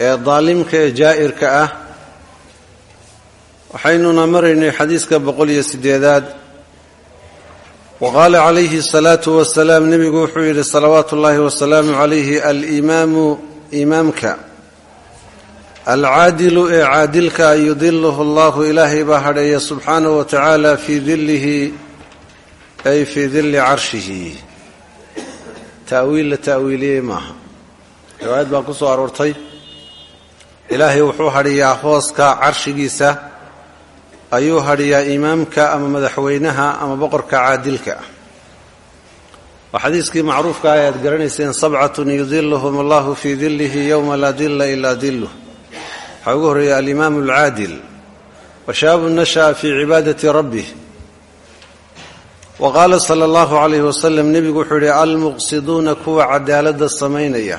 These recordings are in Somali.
ee daalimka ee jaa'irka ah waxaynuna maraynay xadiiska boqol iyo siddeedaad. Wa qaala calayhi asalaatu wasalaam nebigu wuxuu yidhi salawaatu ullaahi wasalaamu calayhi alimaamu imaamka. Alcaadilu ee caadilka yudiluhu allahu ilaahay baa hadheeya subxaanahu wa tacaala fii dillihi ay fii dilli carshihi. Ta'wiil la ta'wiiliyey maaha. Riwaayad baa ku soo aroortay ilaahay wuxuu hadhiyaa hooska carshigiisa ayuu hadhiyaa imaamka ama madaxweynaha ama boqorka caadilka. Waa xadiiskii macruufka ah ayaad garanayseen sabcatun yudiluhum allahu fii dillihi yowma laa dilla ilaa dilluh. Waxaa ugu horreeya alimaamu alcaadil wa shaabun nasha'a fii cibaadati rabbih. Wa qaala sala allahu calayhi wasalam nebigu wuxuu yidhi almuqsiduuna kuwa cadaaladda samaynaya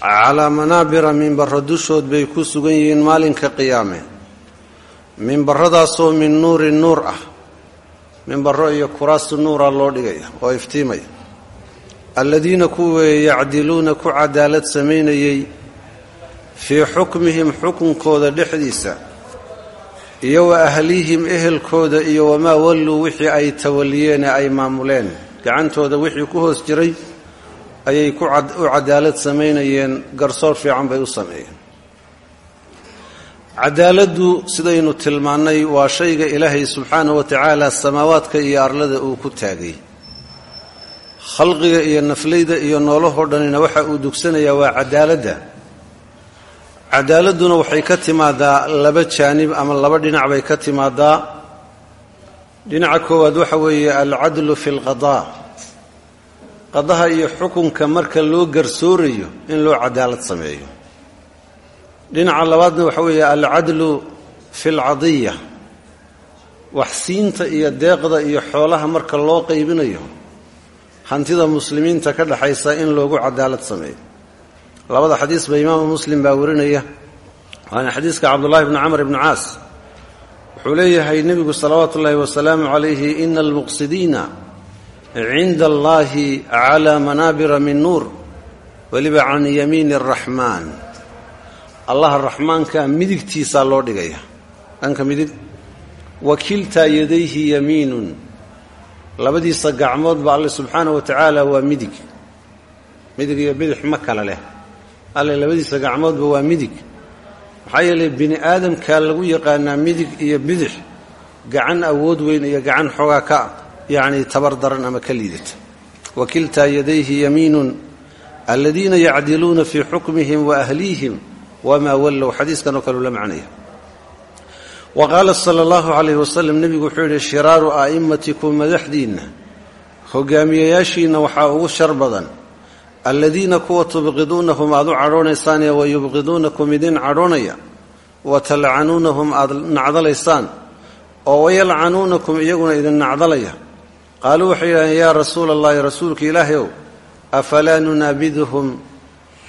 calaa manaabira minbaro dushood bay ku sugan yihiin maalinka qiyaame. Minbaradaasoo min nuurin nuur ah. Minbaro iyo kuraastu nuura loo dhigaya oo iftiimaya. Alladiina kuwee yacdiluuna ku cadaalad samaynayey fii xukmihim xukunkooda dhexdiisa iyo wa ahlihim ehelkooda iyo wamaa walluu wixii ay tawaliyeene ay maamuleen. Gacantooda wixii ku hoos jiray ayay u cadaalad samaynayeen garsoor fiican bay u sameeyeen. Cadaaladdu sidaynu tilmaannay waa shayga ilaahay subxaanahu wa tacaala samaawaadka iyo arlada uu ku taagay. Khalqiga iyo naflayda iyo noolahoo dhanina waxa uu dugsanayaa waa cadaaladda. Cadaaladduna waxay ka timaadaa laba jaanib ama laba dhinac bay ka timaadaa. Dhinaca koowaad waxa weeye alcadlu fi lqadaa qadaha iyo xukunka marka loo garsoorayo in loo cadaalad sameeyo. Dhinaca labaadna waxa weeye alcadlu fi lcadiya waxsiinta iyo deeqda iyo xoolaha marka loo qaybinayo hantida muslimiinta ka dhexaysa in loogu cadaalad sameeyo. Labada xadiisba imaamu muslim baa warinaya waana xadiiska cabdullahi bni camr ibni caas. Wuxuu leeyahay nebigu salawaatu ullaahi wasalaamu calayhi ina almuqsidiina cinda allahi calaa manaabira min nuur weliba can yamiini araxmaan allaha raxmaanka midigtiisaa loo dhigaya. Dhanka midig wa kiltaa yadayhi yamiinun. Labadiisa gacmoodba alle subxaana wa tacaala waa midig. Midig iyo bidix ma kale leh. Alle labadiisa gacmoodba waa midig. Maxaa yeelay bini aadamkaa lagu yaqaanaa midig iyo bidix gacan awood weyn iyo gacan xoogaa ka yacni tabar daran ama ka liidata. Wa kiltaa yadayhi yamiinun aladiina yacdiluuna fii xukmihim wa ahlihim wamaa wallow xadiiskan oo kaleu la macnaya wa qaala sala allahu calayhi wasalam nebigu wuxuu yidhi shiraaru a'immatikum madaxdiinna hogaamiyayaashiinna waxaa ugu shar badan. Aladiina kuwa tubqiduunahum aad u cadhoonaysaanee wa yubqiduunakum idin cadhoonaya wa aad nacdalaysaan oo wayalcanuunakum iyaguna idin nacdalaya qaaluu waxay yidhahdeen yaa rasuula allahi rasuulka ilaahay ow afalaa nunaabiduhum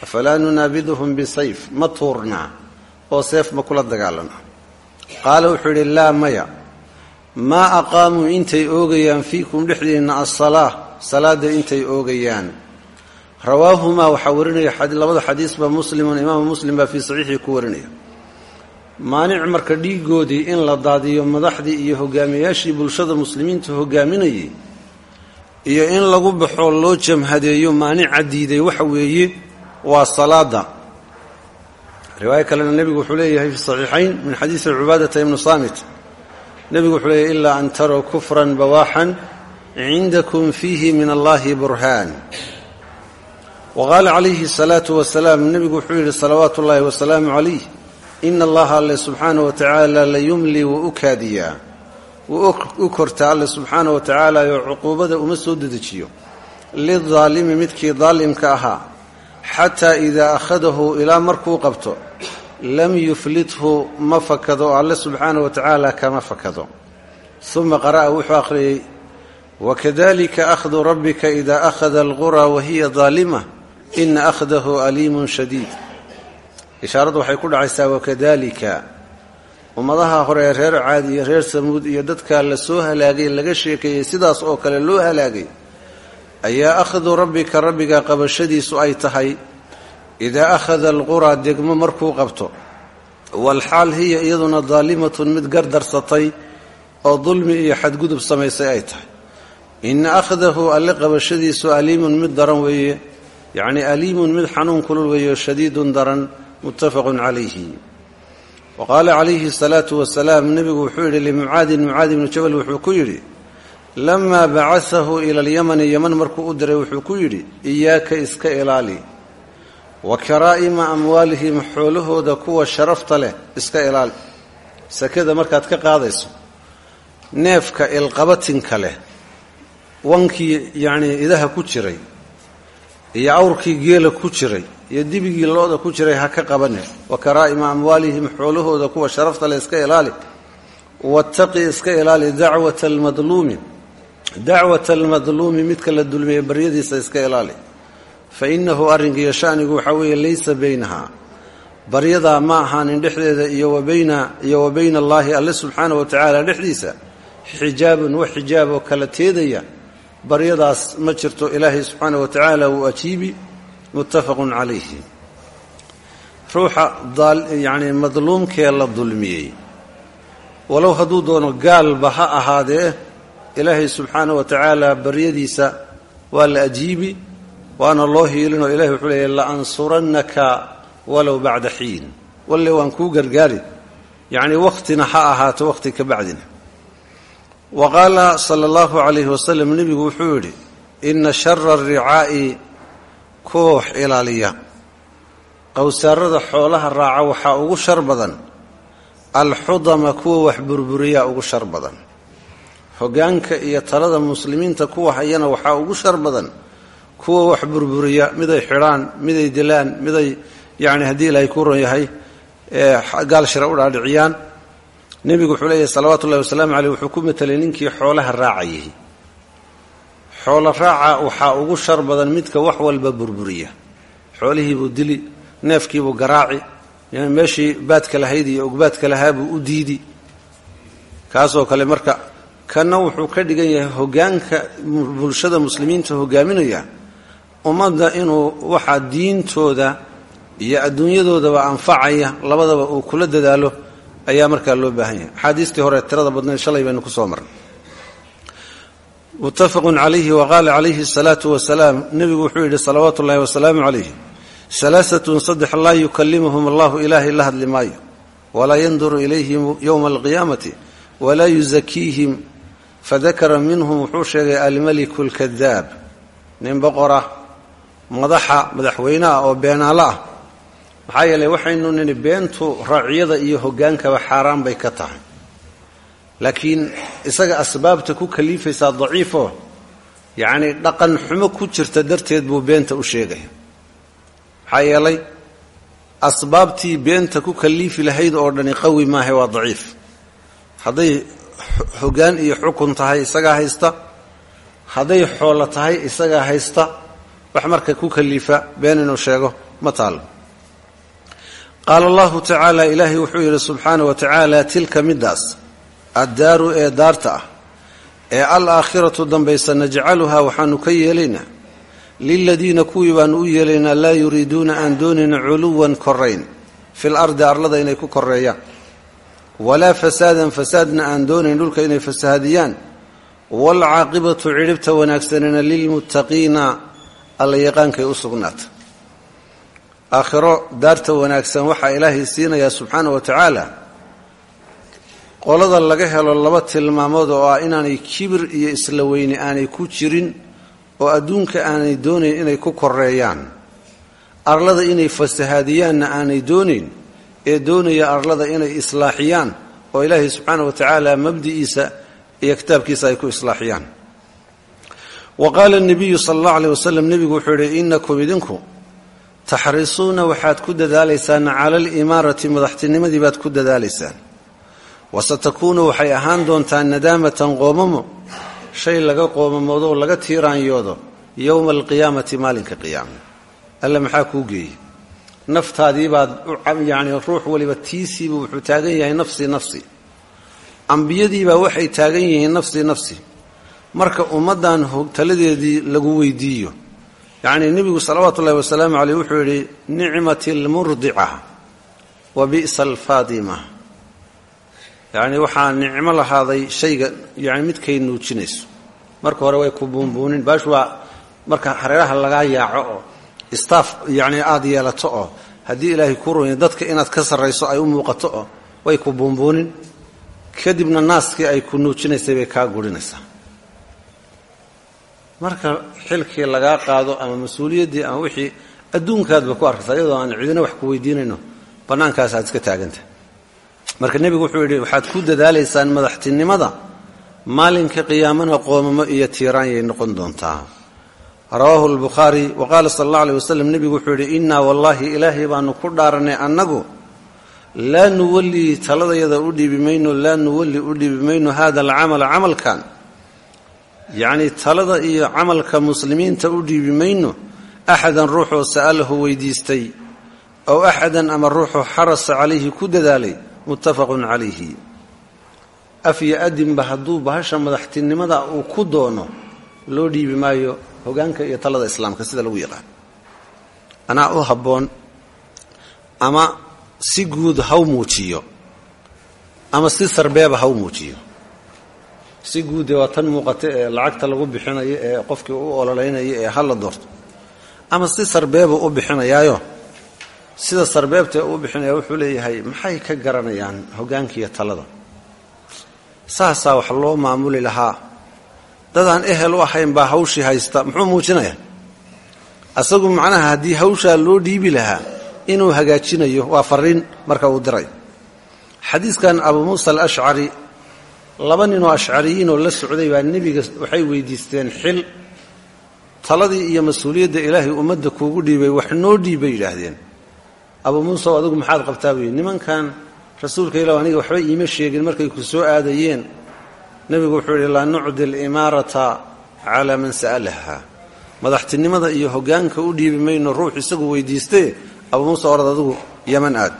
afalaa nunaabiduhum bisayf ma tuurnaa oo seef ma kula dagaalanaa qaala wuxuu yidhi laa maya maa aqaamuu intay oogayaan fiikum dhexdiinna asalaa salaadda intay oogayaan rawaahumaa waxaa warinaya labada xadiisba muslimun imaamu muslim baa fii saxiixii ku warinaya maanic marka dhiigoodii in la daadiyo madaxdii iyo hogaamiyayaashii bulshada muslimiinta hogaaminayay iyo in lagu baxoo loo jamhadeeyo maanica diiday waxa weeye waa salaada. Riwaayo kalena nebigu wuxuu leeyahay fi saxiixayn min xadiisi cubaadata ibnu saamit. Nebigu wuxuu leeyahy ilaa an tarow kufran bawaaxan cindakum fiihi min allahi burhaan. Wa qaala calayhi asalaatu wasalaam nebigu wuxuu yidhi salawaatu ullaahi wasalaamu calayh ina allaha alle subxaana wa tacaala la yumli wuu u kaadiyaa wuu u kortaa alle subxaana wa tacaala oo cuquubada uma soo dedejiyo. Lidaalimi midkii daalimka ahaa xataa idaa akhadahu ilaa markuu qabto lam yuflithu ma fakado alle subxaanahu wa tacaala kama fakado. Uma qara'a wuxuu akhriyey wakadalika akhdu rabbika idaa akhada alquraa wahiya daalima ina akhdahu aliimun shadiid. Ishaaraddu waxay ku dhacaysaa wakadalika ummadaha hore ee reer caadi iyo reer samuud iyo dadkaa la soo halaagay laga sheekeeyey sidaas oo kale loo halaagay ayaa akhdu rabbika rabbiga qabashadiisu ay tahay idaa akhada alquraa degmo markuu qabto walxaal hiya iyaduna daalimatun mid gardarsatay oo dulmi iyo xadgudub samaysay ay tahay. Ina akhdahu alle qabashadiisu aliimun mid daran weeye yacnii aliimun mid xanuun kulul weeyo shadiidun daran muttafaqun calayhi wa qaala calayhi salaatu wasalaam nebigu wuxuu yidhi limucaadin mucaadi ibnu jabal wuxuu ku yidhi lamaa bacasahu ila alyamani yeman markuu u diray wuxuu ku yidhi iyaaka iska ilaali wa karaa'ima amwaalihim xoolahooda kuwa sharafta leh iska ilaali sakada markaad ka qaadayso neefka ilqabatinka leh wankii yacnii idaha ku jiray iyo awrkii geela ku jiray iyo dibigii looda ku jiray ha ka qabane. Wa karaa'ima amwaalihim xoolahooda kuwa sharafta leh iska ilaali. Wattaqi iska ilaali dacwata almadluumi. Dacwata almadluumi midka la dulmiyey baryadiisa iska ilaali. Fa innahu arrinkiiyo shanigu waxaa weeye laysa baynaha. Baryadaa ma ahaanin dhexdeeda iyo wabayna iyo wa bayna allaahi alle wa tacaala dhexdiisa. Xijaabun wax xijaab oo kala teedaya. Baryadaas ma jirto ilaahay subxaanahu wa tacaala wuu ajiibi muttafaqun calayhi. Ruuxa yacnii madluumkee la dulmiyey. Walow hadduu doono gaalba ha ahaadee ilaahay subxaanahu wa tacaala baryadiisa waa la ajiibi waana loo hiilinoo ilahay wuxuu leeyahy la ansurannaka walow bacda xiin. Walle waan kuu gargaari. Yacnii wakhtina ha ahaato wakhti ka bacdina. Wa qaala sala allahu calayhi wasalam nebigu wuxuu yidhi aricaa'i koox ilaaliya. Qowsaarada xoolaha raaca waxaa ugu shar badan. Alxudama kuwa wax burburiyaa ugu shar badan. Hoggaanka iyo talada muslimiinta kuwa hayana waxaa ugu shar badan. Kuwa wax burburiya miday xidhaan miday dilaan miday yacni haddii ilaahay ku ron yahay gaal shira u dhaadhiciyaan. Nebigu wuxuu leeyahy salawaatu ullahi wasalaamu caleyh wuxuu ku matelay ninkii xoolaha raacayay xoolo raaca waxaa ugu shar badan midka wax walba burburiya. Xoolihiibuu dili neefkiibuu garaaci meeshii baadka lahayd iyo ogbaadka lahaabuu u diidi. Kaasoo kale marka kanna wuxuu ka dhigan yahay hoggaanka bulshada muslimiinta hogaaminaya ummadda inuu waxaa diintooda iyo adduunyadoodaba anfacaya labadaba uu kula dadaalo ayaa markaa loo baahan yahay. Axaadiistii hore tirada badnayd shalay baynu ku soo marnay muttafaqun calayhi wa qaala calayhi asalaatu wasalaam nebigu wuxuu yidhi salawaatu ullahi wasalaamu calayh salaasatun saddex laa yukallimuhum allahu ilaahay la hadli maayo. Walaa yanduru ilayhim yowma alqiyaamati walaa yusakiihim fadakara minhum wuxuu sheegay almaliku lkadaab nin boqora madaxa madaxweyneah oo beenaalo ah. Maxaa yeeley waxaynu nini beentu raaciyada iyo hoggaankaba xaaraan bay ka tahay. Laakiin isaga asbaabta ku kaliifaysaa daciifoo yacnii dhaqan xumo ku jirta darteed buu beenta u sheegaya maxaa yeelay asbaabtii beenta ku kaliifi lahayd oo dhani qawi maaha waa daciif. Hadday hoggaan iyo xukun tahay isagaa haysta. Hadday xoolo tahay isagaa haysta. Wax marka ku kaliifa been inuu sheego ma taalo qaala allahu tacaala ilaahay wuxuu yidhi subxaana wa tacaala tilka middaas addaaru ee daarta ah ee alaakhiratu dambaysa najcaluhaa waxaanu ka yeelaynaa liladiina kuwii baanu u yeelaynaa laa yuriiduuna aan doonayna culuwan korayn fil ardi arlada inay ku koreeyaan walaa fasaadan fasaadna aan doonayn dhulka inay fasahaadiyaan waalcaaqibatu cidhibta wanaagsanina lilmuttaqiina alla yaqaankay u sugnaata. Aakhiro daarta wanaagsan waxaa ilaahay siinayaa subxaana wa tacaala qolada laga helo laba tilmaamood oo ah inaanay kibir iyo isla weyne aanay ku jirin oo adduunka aanay doonayn inay ku koreeyaan arlada inay fasahaadiyaanna aanay doonayn ee doonaya arlada inay islaaxiyaan oo ilaahay subxaana wa tacaala mabdi'iisa iyo kitaabkiisa ay ku islaaxiyaan. Wa qaala nabiyu sala allahu aleyh wasalam nebigu wuxuu yidhi innakum idinku taxrisuuna waxaad ku dadaalaysaan cala alimaarati madaxtinimadii baad ku dadaalaysaan wasatakuunu waxay ahaan doontaa nadaamatan qoomamo shay laga qoomamoodo oo laga tiiraanyoodo yowma alqiyaamati maalinka qiyaama alla maxaa kuu geeyey? Naftaadii baad yani ruux waliba tiisiiba wuxuu taagan yahay nafsii nafsi. Ambiyadiibaa waxay taagan yihiin nafsii nafsi. Marka ummaddan taladeedii lagu weydiiyo. Yacnii nebigu salawaatu ullahi wasalaamu caleyh wuxuu yidhi nicmati almurdica wa bi'sa alfaadima yacnii waxaa nicmo lahaaday shayga yani midkay nuujinayso. Marka hore way ku buunbuunin. Baashu waa marka hareeraha lagaa yaaco oo istaaf yacnii yeelato oo haddii ilaahay ku runya dadka inaad ka sarrayso ay u muuqato oo way ku buunbuunin. Kadibna naaskii ay ku nuujinaysay bay kaa gurinaysaa. Marka xilkii lagaa qaado ama mas'uuliyaddii ama wixii adduunkaadba ku arkaysaa iyadoo aan cidina wax ku weydiinayno bannaankaas aad iska taagantah marka nebigu wuxuu yidhi waxaad ku dadaalaysaan madaxtinimada? Maalinka qiyaamana qoomamo iyo tiiraanyay noqon doontaa. Rawaahu lbukhaari wa qaala sala allah aleh wasalam nebigu wuxuu yidhi innaa wallaahi ilaahay baanu ku dhaaranay annagu. Laa nuwallii taladayada u dhiibi mayno laa nuwalli u dhiibi mayno hada alcamala camalkan. Yacnii talada iyo camalka muslimiinta u dhiibi mayno axadan ruuxoo sa'alahu weydiistay ow axadan ama ruuxoo xarasa calayhi ku dadaalay muttafaqun calayhi. Afyo adinba hadduu bahasha madaxtinimada uu ku doono loo dhiibi maayo hogaanka iyo talada islaamka sida lagu yaqaan anaa u habboon ama si guud haw muujiyo ama si sarbeeba haw muujiyo. Si guude waa tan muuqata ee lacagta lagu bixinayo ee qofkii u ololaynayo ee hala doorto ama si sarbeeba u bixinayaayo sida sarbeebta u bixinaya wuxuu leeyahay maxay ka garanayaan hogaankiiyo talada saasaa wax loo maamuli lahaa. Dadaan ehel u ahayn baa hawshii haysta muxuu muujinaya asagu macnaha haddii hawshaa loo dhiibi lahaa inuu hagaajinayo waa fariin marka uu diray. Xadiiskan abu muusa alashcari laba ninoo ashcariyiinoo la socday baa nebiga waxay weydiisteen xil taladii iyo mas'uuliyadda ilaahay ummadda kuugu dhiibay wax noo dhiibbay yidhaahdeen abuu muusa adigu maxaad qabtaa buyi nimankan rasuulka ilah aniga waxba iima sheegin markay ku soo aadayeen. Nebigu wuxuu yidhi laa nucdi alimaarata calaa man sa'alaha. Madaxtinimada iyo hogaanka u dhiibi mayno ruux isagu weydiistee abuu muusa orad adigu yaman aad.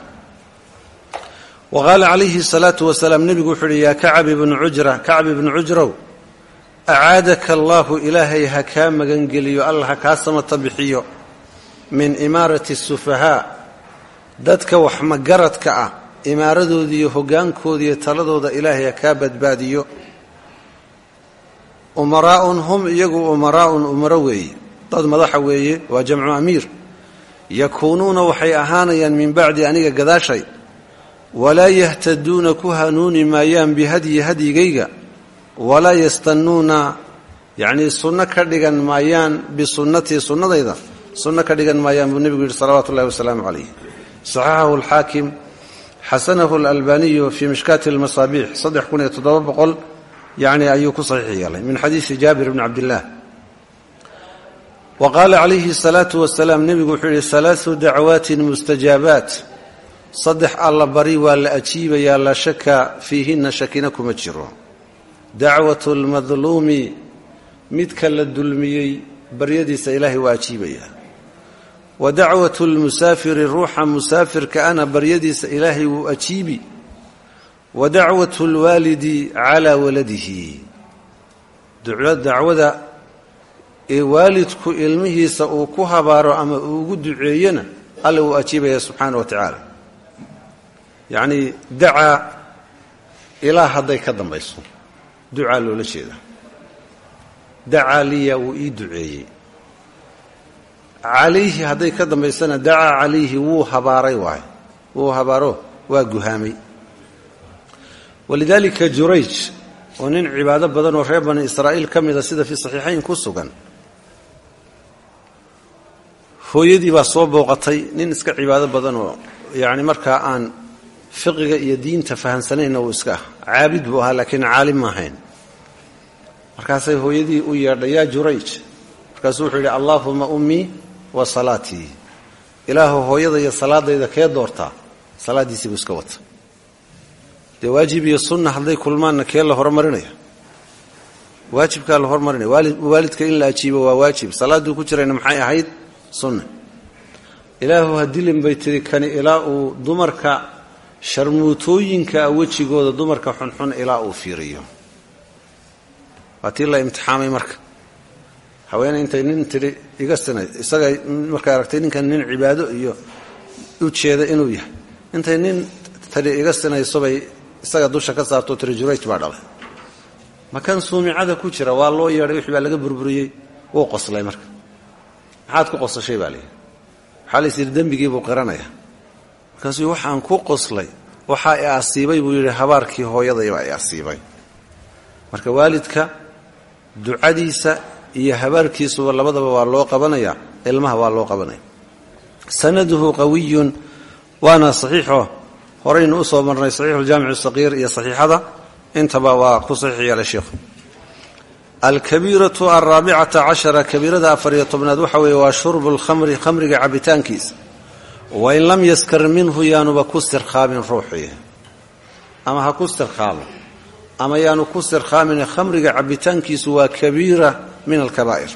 Wa qaala calayhi salaatu wasalaam nebigu wuxuu yidhi yaa kacab ibnu cujra kacab ibnu cujrow acaadaka allaahu ilaahay ha kaa magangeliyo alla ha kaa samata bixiyo min imaarati sufahaa dadka wax magaradka ah imaaradoodi iyo hogaankooda iyo taladooda ilaahay ha kaa badbaadiyo. Umaraa'un hum iyagu umaraa'un umaro weeye. Dad madaxa weeye waa jamcu amiir. Yakuunuuna waxay ahaanayaan min bacdi aniga gadaashay. Walaa yahtaduuna ku hanuuni maayaan bihadyi hadyigayga. Walaa yastannuuna yacnii sunno ka dhigan maayaan bisunnatii sunnadayda. Sunno ka dhigan maayaan buu nebigu yidhi salawaatu ullahi wasalaamu calayh saxaxahu alxaakim xasanahu alalbaniyu fii mishkaati almasaabiix saddex kun iyo toddoba boqol yacni ayuu ku saxiix yeelay min xadiisi jaabir bni cabdillaah wa qaala calayhi asalaatu wasalaam nebigu wuxuu yidhi halaatu dacwaatin mustajaabaat saddex alla bari waa la ajiibayaa laa shaka fiihinna shakina kuma jiro dacwatu lmadluumi midka la dulmiyey baryadiisa ilaahay waa ajiibayaa wa dacwatu lmusaafiri ruuxa musaafirka ana baryadiisa ilaahay wuu ajiibi. Wa dacwatu lwaalidi calaa waladihi. Dacwada ee waalidku ilmihiisa uu ku habaaro ama uu ugu duceeyena alla wuu ajiibaya subxaana wa tacaala yacnii dacaa ilaa hadday ka dambayso ducaa loola jeeda dacaa liya wuu ii duceeyey calayhi hadday ka dambaysana dacaa calayhi wuu habaaray waay wuu habaaro waa guhaamay. Walidaalika jurayj oo nin cibaado badan oo reer bani israa'iil ka sida fii saxiixayn ku sugan hooyadii baa soo booqatay nin iska cibaado badan oo yacni markaa aan fiqiga iyo diinta fahamsanayna uu iska ah caabid buu ahaa laakiin caalim ma ahayn. Markaasay hooyadii u yeedhay yaa jurayj markaasuu wuxuu yidhi allaahuma ummii wa salaatii ilaahu hooyada iyo salaadayda kee doortaa salaaddiisiibuu iska wata dee waajib iyo sunna hadday kulmaanna kee la horumarinaya waajibkaa la hormarinaya waalidka in la ajiibo waa waajib. Salaadduu ku jirayna maxay ahayd? Sunna. Ilaahu hadilin bay tiri kani ilaa uu dumarka sharmuutooyinkaa wejigooda dumarka xunxun ilaa uu fiiriyo. Waa la imtixaamay marka haweeney intay nin tiri iga sinay. Isaga markay aragtay ninkan nin cibaado iyo u jeeda inuu yahay. Intay nin tiri iga sinaysobay isaga dusha ka saartoo tiri jurayj baa dhalay. Makan suumicada ku jira waa loo yeedhay wixii baa laga burburiyey wuu qoslay marka. Maxaad ku qosashay baa layidhi waxaa lays yidhi dembigii buu qiranaya. Markaasuu waxaan ku qoslay waxaa i asiibay buu yidhi habaarkii hooyadaybaa i asiibay marka waalidka ducadiisa iyo habaarkiisuba labadaba waa loo qabanaya ilmaha waa loo qabanaya. Sanaduhu qawiyun waana saxiixo horaynu u soo marnay saxiixuljaamic saqiir iyo saxiixada intaba waa ku saxiix yeelay sheikhu. Alkabiiratu alraabicata cashara kabiirada afariyo tobnaad waxa weeye waa shurbu lkhamri khamriga cabitaankiisa. Wain lam yaskar minhu yaanuba ku sirkhaamin ruuxii. Ama ha ama yaanu ku sirkhaamin khamriga cabitaankiisu waa kabiira min alkabaa'ir.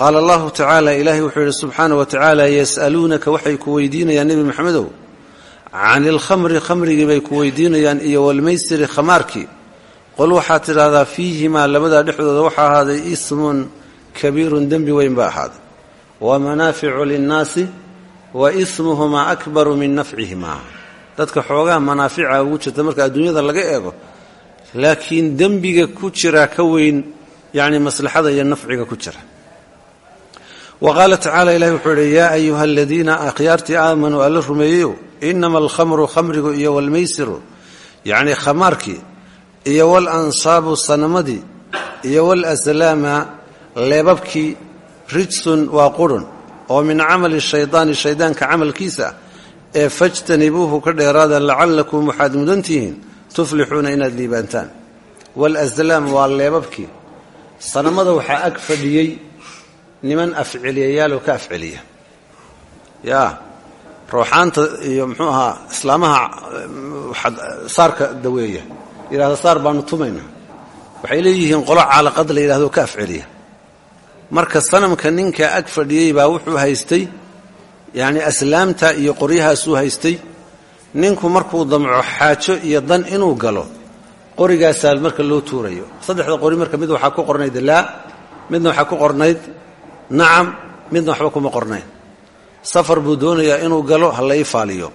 Qaala allahu tacaala ilaahay wuxuu yidhi subxaana wa tacaala yas'aluunaka waxay ku weydiinayaan nebi maxamedow can ilkhamri khamrigii bay ku weydiinayaan iyo walmaysiri khamaarkii. Qol waxaad tidhaahdaa fiihimaa labadaa dhexdooda waxaa ahaaday ismun kabiirun dembi weyn baa ahaaday. Wa manaaficu linnaasi wa ismuhumaa akbaru min nafcihimaa. Dadka xoogaa manaafica ugu jirta marka adduunyada laga eego laakiin dembiga ku jira ka weyn yacni maslaxada iyo nafciga ku jira. Wa qaala tacaala ilahi wuxuu idhi yaa ayuha aladiina akhyaartii aamanuu alla rumeeyeyow inama alkhamru khamrigu iyo walmaysiru yacni khamaarkii iyo walansaabu sanamadii iyo walaslaama leebabkii rijsun waa qurun oo min camali shaydaani shaydaanka camalkiisa ee fajtanibuuhu ka dheeraada lacallakum waxaad mudantihiin tuflixuuna inaad liibaantaan walaslaam waa leebabkii. Sanamada waxaa ag fadhiyey niman afceliyayaaloo ka afceliya yaa rooxaanta iyo muxuu ahaa islaamaha saarka daweeya. Yidhahda saar baanu tumayna waxay leeyihiin qolo caalaqad la yidhahdo ka afceliya marka sanamka ninka ag fadhiyey baa wuxuu haystay yacni aslaamta iyo qoryahaasuu haystay ninku markuu damco xaajo iyo dan inuu galo qorigaasaa marka loo tuurayo. Saddexda qori marka mid waxaa ku qornayd laa midna waxaa ku qornayd nacam midna waxba kuma qornayn. Safar buu doonayaa inuu galo ha la ii faaliyo.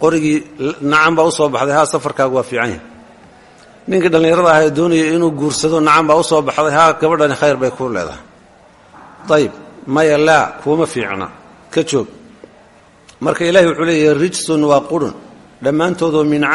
Qorigii nacam baa u soo baxday haa safarkaagu waa fiican yahay. Ninkii dhallinyarada ahaa ee doonaya inuu guursado nacam baa u soo baxday haa gabadhani khayr bay kuu leedahay. Ayib maya laa kuuma fiicna. Ka joog marka ilaahi wuxuu leeyahay rijsun waa qurun. Dhammaantoodoo min